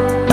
not